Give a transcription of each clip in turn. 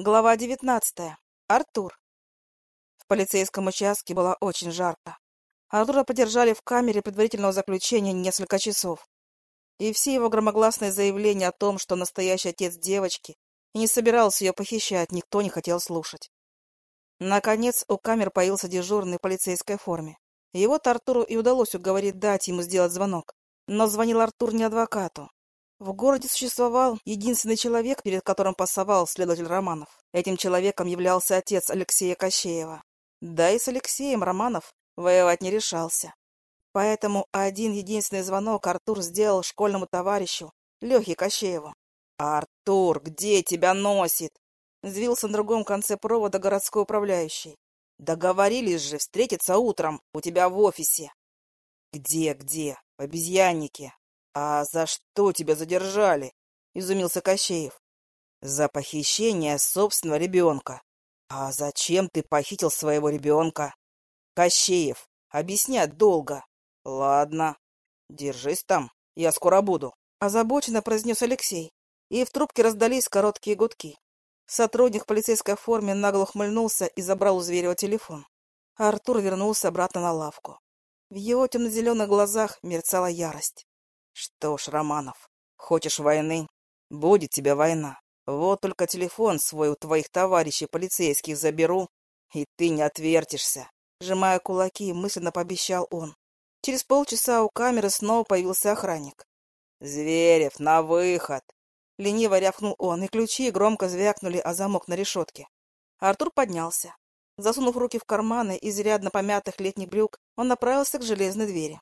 Глава девятнадцатая. Артур. В полицейском участке было очень жарко. Артура подержали в камере предварительного заключения несколько часов. И все его громогласные заявления о том, что настоящий отец девочки и не собирался ее похищать, никто не хотел слушать. Наконец, у камер появился дежурный в полицейской форме. Его Артуру и удалось уговорить дать ему сделать звонок. Но звонил Артур не адвокату, в городе существовал единственный человек, перед которым пасовал следователь Романов. Этим человеком являлся отец Алексея Кощеева. Да и с Алексеем Романов воевать не решался. Поэтому один единственный звонок Артур сделал школьному товарищу Лехе Кощееву. «Артур, где тебя носит?» Взвился на другом конце провода городской управляющий. «Договорились же встретиться утром у тебя в офисе». «Где, где? В обезьяннике. «А за что тебя задержали?» — изумился Кощеев. «За похищение собственного ребенка». «А зачем ты похитил своего ребенка?» «Кощеев, объяснять долго». «Ладно, держись там, я скоро буду», — озабоченно произнес Алексей. И в трубке раздались короткие гудки. Сотрудник в полицейской форме нагло ухмыльнулся и забрал у Зверева телефон. Артур вернулся обратно на лавку. В его темно-зеленых глазах мерцала ярость. Что ж, Романов, хочешь войны? Будет тебе война. Вот только телефон свой у твоих товарищей полицейских заберу, и ты не отвертишься. Сжимая кулаки, мысленно пообещал он. Через полчаса у камеры снова появился охранник. «Зверев, на выход!» Лениво рявкнул он, и ключи громко звякнули о замок на решетке. Артур поднялся. Засунув руки в карманы изрядно помятых летних брюк, он направился к железной двери.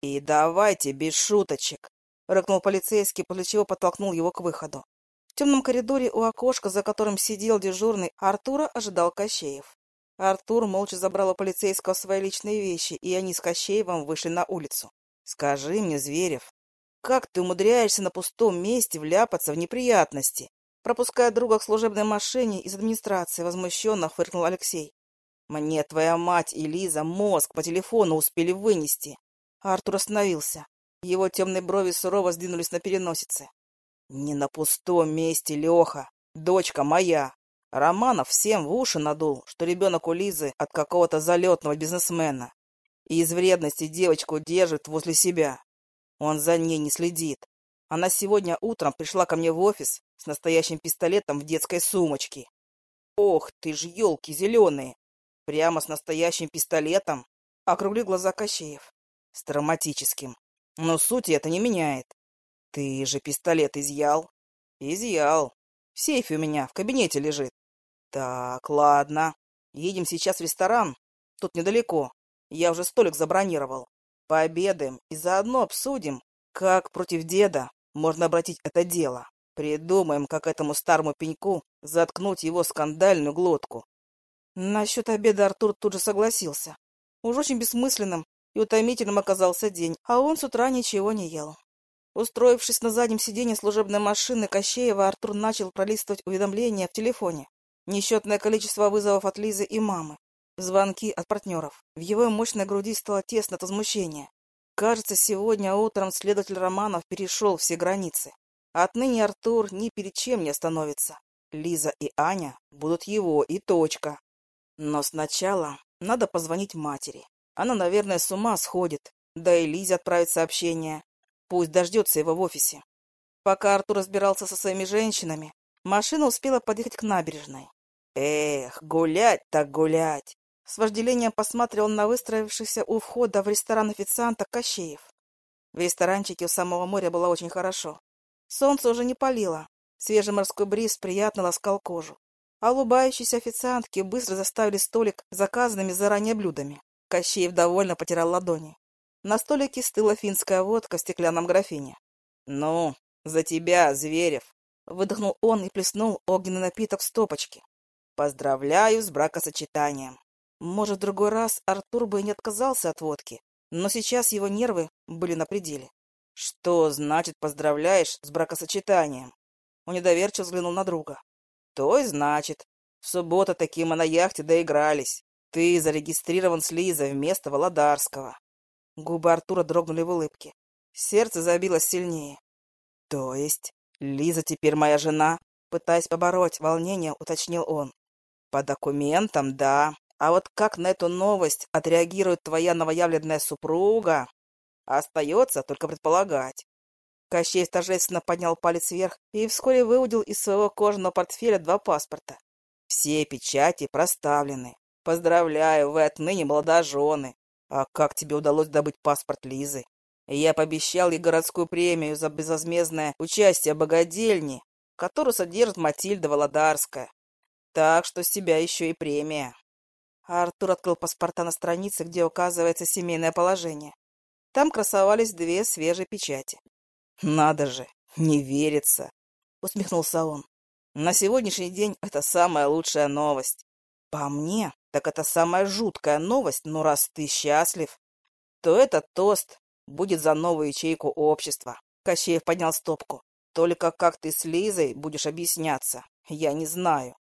«И давайте без шуточек!» — рыкнул полицейский, после чего подтолкнул его к выходу. В темном коридоре у окошка, за которым сидел дежурный, Артура ожидал Кощеев. Артур молча забрал у полицейского свои личные вещи, и они с Кощеевым вышли на улицу. «Скажи мне, Зверев, как ты умудряешься на пустом месте вляпаться в неприятности?» Пропуская друга к служебной машине из администрации, возмущенно фыркнул Алексей. «Мне твоя мать и Лиза мозг по телефону успели вынести. Артур остановился. Его темные брови сурово сдвинулись на переносице. «Не на пустом месте, Леха. Дочка моя. Романов всем в уши надул, что ребенок у Лизы от какого-то залетного бизнесмена. И из вредности девочку держит возле себя. Он за ней не следит. Она сегодня утром пришла ко мне в офис с настоящим пистолетом в детской сумочке. Ох ты ж, елки зеленые! Прямо с настоящим пистолетом? Округли глаза Кощеев с травматическим. Но суть это не меняет. Ты же пистолет изъял? Изъял. В сейфе у меня в кабинете лежит. Так, ладно. Едем сейчас в ресторан. Тут недалеко. Я уже столик забронировал. Пообедаем и заодно обсудим, как против деда можно обратить это дело. Придумаем, как этому старому пеньку заткнуть его скандальную глотку. Насчет обеда Артур тут же согласился. Уж очень бессмысленным и утомительным оказался день, а он с утра ничего не ел. Устроившись на заднем сиденье служебной машины Кощеева, Артур начал пролистывать уведомления в телефоне. Несчетное количество вызовов от Лизы и мамы. Звонки от партнеров. В его мощной груди стало тесно от возмущения. Кажется, сегодня утром следователь Романов перешел все границы. Отныне Артур ни перед чем не остановится. Лиза и Аня будут его, и точка. Но сначала надо позвонить матери. Она, наверное, с ума сходит. Да и Лизе отправит сообщение. Пусть дождется его в офисе. Пока Артур разбирался со своими женщинами, машина успела подъехать к набережной. Эх, гулять так гулять! С вожделением посмотрел на выстроившихся у входа в ресторан официанта Кощеев. В ресторанчике у самого моря было очень хорошо. Солнце уже не палило. Свежий морской бриз приятно ласкал кожу. А улыбающиеся официантки быстро заставили столик заказанными заранее блюдами. Кощеев довольно потирал ладони. На столике стыла финская водка в стеклянном графине. «Ну, за тебя, Зверев!» Выдохнул он и плеснул огненный напиток в стопочке. «Поздравляю с бракосочетанием!» Может, в другой раз Артур бы и не отказался от водки, но сейчас его нервы были на пределе. «Что значит поздравляешь с бракосочетанием?» Он недоверчиво взглянул на друга. «То и значит. В субботу такие мы на яхте доигрались. Ты зарегистрирован с Лизой вместо Володарского. Губы Артура дрогнули в улыбке. Сердце забилось сильнее. То есть Лиза теперь моя жена? Пытаясь побороть волнение, уточнил он. По документам, да. А вот как на эту новость отреагирует твоя новоявленная супруга, остается только предполагать. Кощей торжественно поднял палец вверх и вскоре выудил из своего кожаного портфеля два паспорта. Все печати проставлены. Поздравляю, вы отныне молодожены. А как тебе удалось добыть паспорт Лизы? Я пообещал ей городскую премию за безвозмездное участие в богадельне, которую содержит Матильда Володарская. Так что с тебя еще и премия. Артур открыл паспорта на странице, где указывается семейное положение. Там красовались две свежие печати. «Надо же, не верится!» — усмехнулся он. «На сегодняшний день это самая лучшая новость. По мне, так это самая жуткая новость, но раз ты счастлив, то этот тост будет за новую ячейку общества». Кощеев поднял стопку. «Только как ты с Лизой будешь объясняться, я не знаю».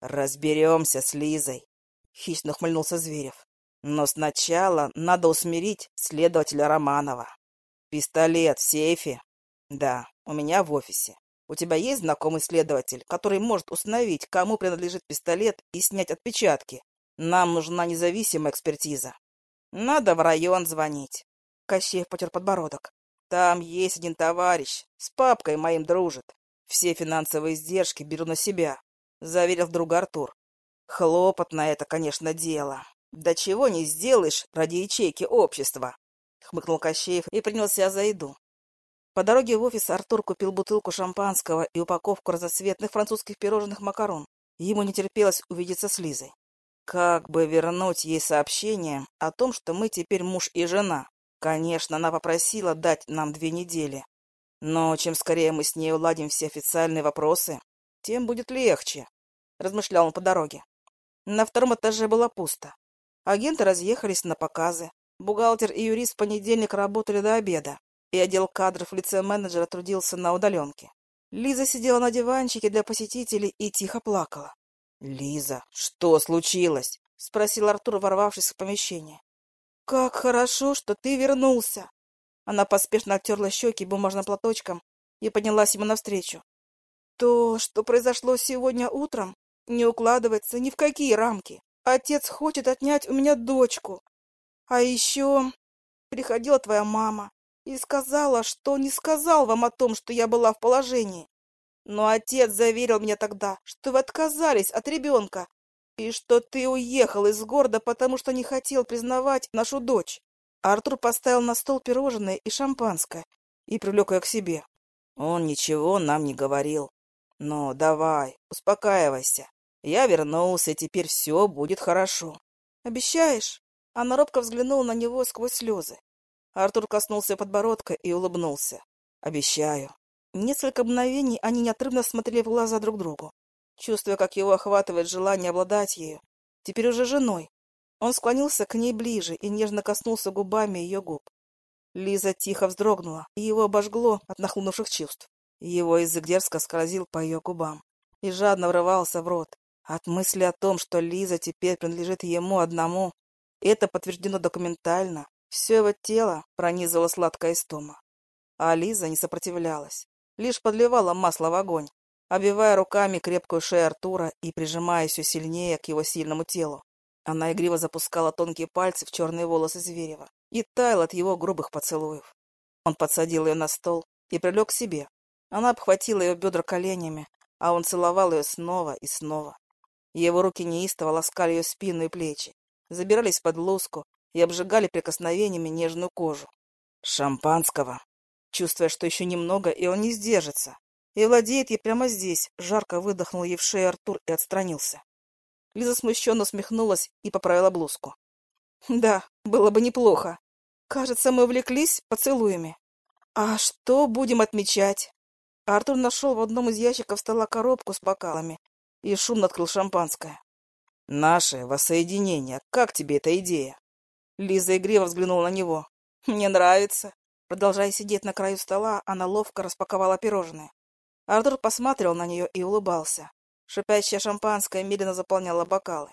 «Разберемся с Лизой», — хищно хмыльнулся Зверев. «Но сначала надо усмирить следователя Романова». «Пистолет в сейфе?» «Да, у меня в офисе. У тебя есть знакомый следователь, который может установить, кому принадлежит пистолет и снять отпечатки? Нам нужна независимая экспертиза. Надо в район звонить». Кощеев потер подбородок. «Там есть один товарищ, с папкой моим дружит. Все финансовые издержки беру на себя», — заверил вдруг Артур. «Хлопотно это, конечно, дело. Да чего не сделаешь ради ячейки общества хмыкнул Кощеев и принялся за еду. По дороге в офис Артур купил бутылку шампанского и упаковку разноцветных французских пирожных макарон. Ему не терпелось увидеться с Лизой. Как бы вернуть ей сообщение о том, что мы теперь муж и жена? Конечно, она попросила дать нам две недели. Но чем скорее мы с ней уладим все официальные вопросы, тем будет легче, — размышлял он по дороге. На втором этаже было пусто. Агенты разъехались на показы, Бухгалтер и юрист в понедельник работали до обеда, и отдел кадров в лице менеджера трудился на удаленке. Лиза сидела на диванчике для посетителей и тихо плакала. «Лиза, что случилось?» — спросил Артур, ворвавшись в помещение. «Как хорошо, что ты вернулся!» Она поспешно оттерла щеки бумажным платочком и поднялась ему навстречу. «То, что произошло сегодня утром, не укладывается ни в какие рамки. Отец хочет отнять у меня дочку, а еще приходила твоя мама и сказала, что не сказал вам о том, что я была в положении. Но отец заверил меня тогда, что вы отказались от ребенка и что ты уехал из города, потому что не хотел признавать нашу дочь. Артур поставил на стол пирожное и шампанское и привлек ее к себе. Он ничего нам не говорил. Но давай, успокаивайся. Я вернулся, и теперь все будет хорошо. Обещаешь? Она робко взглянула на него сквозь слезы. Артур коснулся подбородка и улыбнулся. «Обещаю». Несколько мгновений они неотрывно смотрели в глаза друг другу, чувствуя, как его охватывает желание обладать ею, теперь уже женой. Он склонился к ней ближе и нежно коснулся губами ее губ. Лиза тихо вздрогнула, и его обожгло от нахлынувших чувств. Его язык дерзко скользил по ее губам и жадно врывался в рот. От мысли о том, что Лиза теперь принадлежит ему одному, это подтверждено документально. Все его тело пронизывала сладкая истома. А Лиза не сопротивлялась, лишь подливала масло в огонь, обвивая руками крепкую шею Артура и прижимая все сильнее к его сильному телу. Она игриво запускала тонкие пальцы в черные волосы Зверева и таял от его грубых поцелуев. Он подсадил ее на стол и прилег к себе. Она обхватила ее бедра коленями, а он целовал ее снова и снова. Его руки неистово ласкали ее спину и плечи, забирались под лоску и обжигали прикосновениями нежную кожу. Шампанского. Чувствуя, что еще немного, и он не сдержится. И владеет ей прямо здесь, жарко выдохнул ей в шею Артур и отстранился. Лиза смущенно усмехнулась и поправила блузку. «Да, было бы неплохо. Кажется, мы увлеклись поцелуями. А что будем отмечать?» Артур нашел в одном из ящиков стола коробку с бокалами и шумно открыл шампанское. «Наше воссоединение. Как тебе эта идея?» Лиза игриво взглянула на него. «Мне нравится». Продолжая сидеть на краю стола, она ловко распаковала пирожные. Артур посмотрел на нее и улыбался. Шипящее шампанское медленно заполняло бокалы.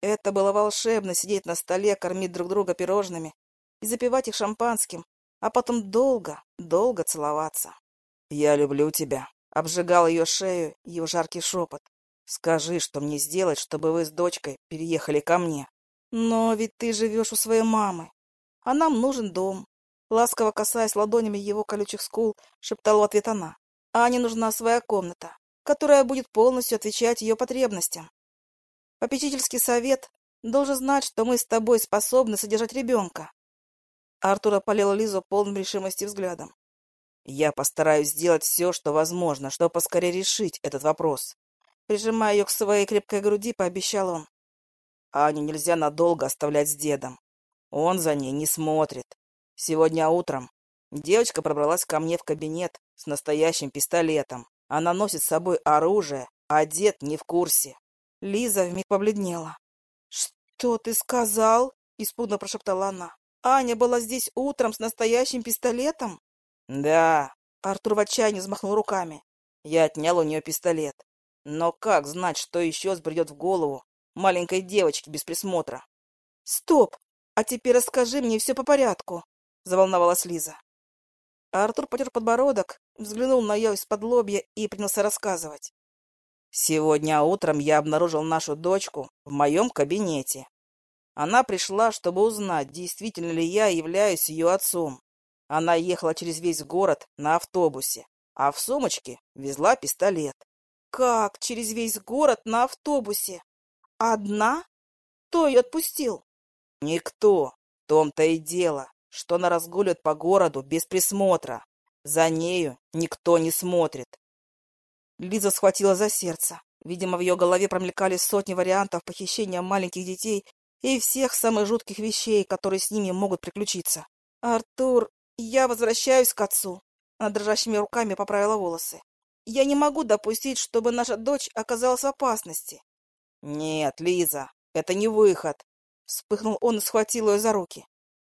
Это было волшебно сидеть на столе, кормить друг друга пирожными и запивать их шампанским, а потом долго, долго целоваться. «Я люблю тебя», — Обжигал ее шею его жаркий шепот. «Скажи, что мне сделать, чтобы вы с дочкой переехали ко мне?» «Но ведь ты живешь у своей мамы, а нам нужен дом». Ласково касаясь ладонями его колючих скул, шептала в ответ она. «Ане нужна своя комната, которая будет полностью отвечать ее потребностям. Попечительский совет должен знать, что мы с тобой способны содержать ребенка. Артур опалил Лизу полным решимости взглядом. Я постараюсь сделать все, что возможно, чтобы поскорее решить этот вопрос. Прижимая ее к своей крепкой груди, пообещал он. Аню нельзя надолго оставлять с дедом. Он за ней не смотрит. Сегодня утром девочка пробралась ко мне в кабинет с настоящим пистолетом. Она носит с собой оружие, а дед не в курсе. Лиза вмиг побледнела. «Что ты сказал?» — испуганно прошептала она. «Аня была здесь утром с настоящим пистолетом?» «Да». Артур в отчаянии взмахнул руками. Я отнял у нее пистолет. Но как знать, что еще сбредет в голову маленькой девочки без присмотра? «Стоп! А теперь расскажи мне все по порядку», — заволновалась Лиза. Артур потер подбородок, взглянул на ее из-под лобья и принялся рассказывать. Сегодня утром я обнаружил нашу дочку в моем кабинете. Она пришла, чтобы узнать, действительно ли я являюсь ее отцом. Она ехала через весь город на автобусе, а в сумочке везла пистолет. Как через весь город на автобусе? Одна? Кто ее отпустил? Никто. В том-то и дело, что она разгуливает по городу без присмотра. За нею никто не смотрит. Лиза схватила за сердце. Видимо, в ее голове промелькали сотни вариантов похищения маленьких детей и всех самых жутких вещей, которые с ними могут приключиться. «Артур, я возвращаюсь к отцу!» Она дрожащими руками поправила волосы. «Я не могу допустить, чтобы наша дочь оказалась в опасности». «Нет, Лиза, это не выход!» Вспыхнул он и схватил ее за руки.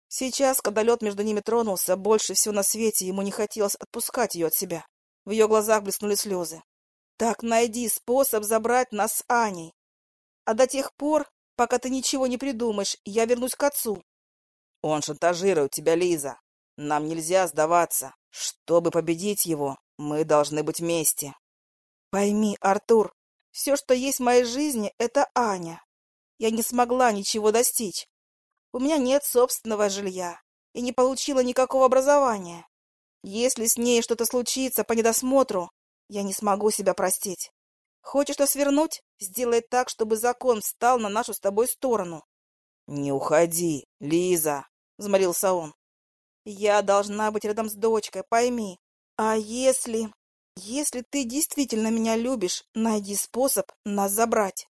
Сейчас, когда лед между ними тронулся, больше всего на свете ему не хотелось отпускать ее от себя. В ее глазах блеснули слезы. «Так найди способ забрать нас с Аней. А до тех пор, пока ты ничего не придумаешь, я вернусь к отцу». «Он шантажирует тебя, Лиза. Нам нельзя сдаваться. Чтобы победить его, мы должны быть вместе». «Пойми, Артур, все, что есть в моей жизни, это Аня. Я не смогла ничего достичь. У меня нет собственного жилья и не получила никакого образования. Если с ней что-то случится по недосмотру, я не смогу себя простить. Хочешь что свернуть? Сделай так, чтобы закон встал на нашу с тобой сторону. — Не уходи, Лиза, — взмолился он. — Я должна быть рядом с дочкой, пойми. А если... Если ты действительно меня любишь, найди способ нас забрать.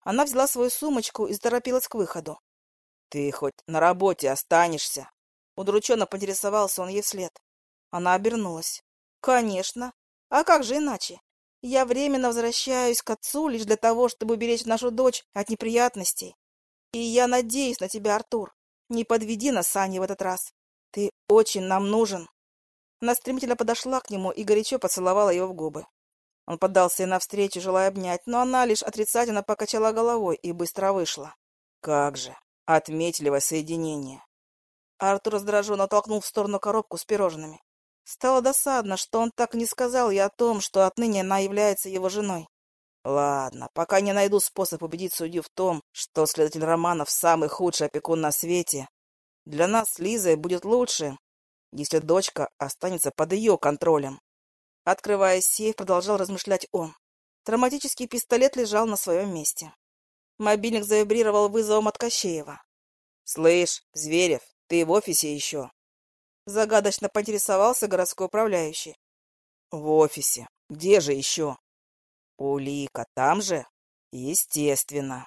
Она взяла свою сумочку и заторопилась к выходу. — Ты хоть на работе останешься? Удрученно поинтересовался он ей вслед. Она обернулась. «Конечно. А как же иначе? Я временно возвращаюсь к отцу лишь для того, чтобы уберечь нашу дочь от неприятностей. И я надеюсь на тебя, Артур. Не подведи нас с Аней в этот раз. Ты очень нам нужен». Она стремительно подошла к нему и горячо поцеловала его в губы. Он поддался ей навстречу, желая обнять, но она лишь отрицательно покачала головой и быстро вышла. «Как же! Отметливое соединение!» Артур раздраженно толкнул в сторону коробку с пирожными. Стало досадно, что он так не сказал ей о том, что отныне она является его женой. Ладно, пока не найду способ убедить судью в том, что следователь Романов самый худший опекун на свете, для нас с Лизой будет лучше, если дочка останется под ее контролем. Открывая сейф, продолжал размышлять он. Травматический пистолет лежал на своем месте. Мобильник завибрировал вызовом от Кощеева. «Слышь, Зверев, ты в офисе еще?» Загадочно поинтересовался городской управляющий. В офисе. Где же еще? Улика там же? Естественно.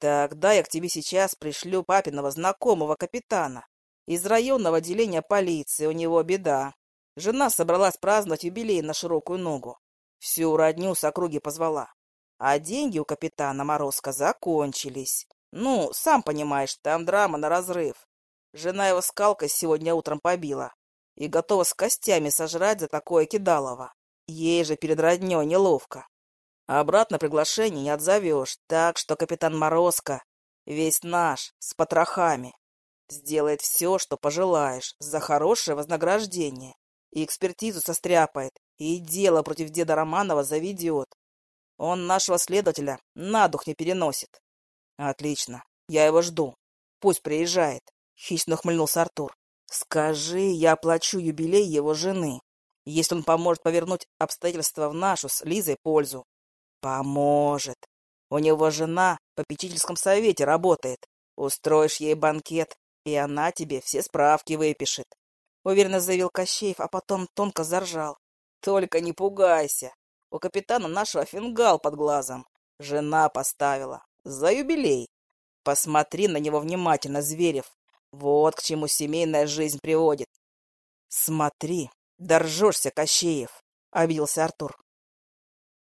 Тогда я к тебе сейчас пришлю папиного знакомого капитана из районного отделения полиции. У него беда. Жена собралась праздновать юбилей на широкую ногу. Всю родню с округи позвала. А деньги у капитана Морозка закончились. Ну, сам понимаешь, там драма на разрыв. Жена его скалкой сегодня утром побила и готова с костями сожрать за такое кидалово. Ей же перед роднёй неловко. обратно приглашение не отзовешь, так что капитан Морозко, весь наш, с потрохами, сделает все, что пожелаешь, за хорошее вознаграждение, и экспертизу состряпает, и дело против деда Романова заведет. Он нашего следователя на дух не переносит. Отлично, я его жду. Пусть приезжает. Хищно ухмыльнулся Артур. Скажи, я оплачу юбилей его жены, если он поможет повернуть обстоятельства в нашу с Лизой пользу. Поможет. У него жена в попечительском совете работает. Устроишь ей банкет, и она тебе все справки выпишет. Уверенно заявил Кощеев, а потом тонко заржал. Только не пугайся. У капитана нашего фингал под глазом. Жена поставила. За юбилей. Посмотри на него внимательно, Зверев. Вот к чему семейная жизнь приводит. Смотри, доржешься, Кощеев, — обиделся Артур.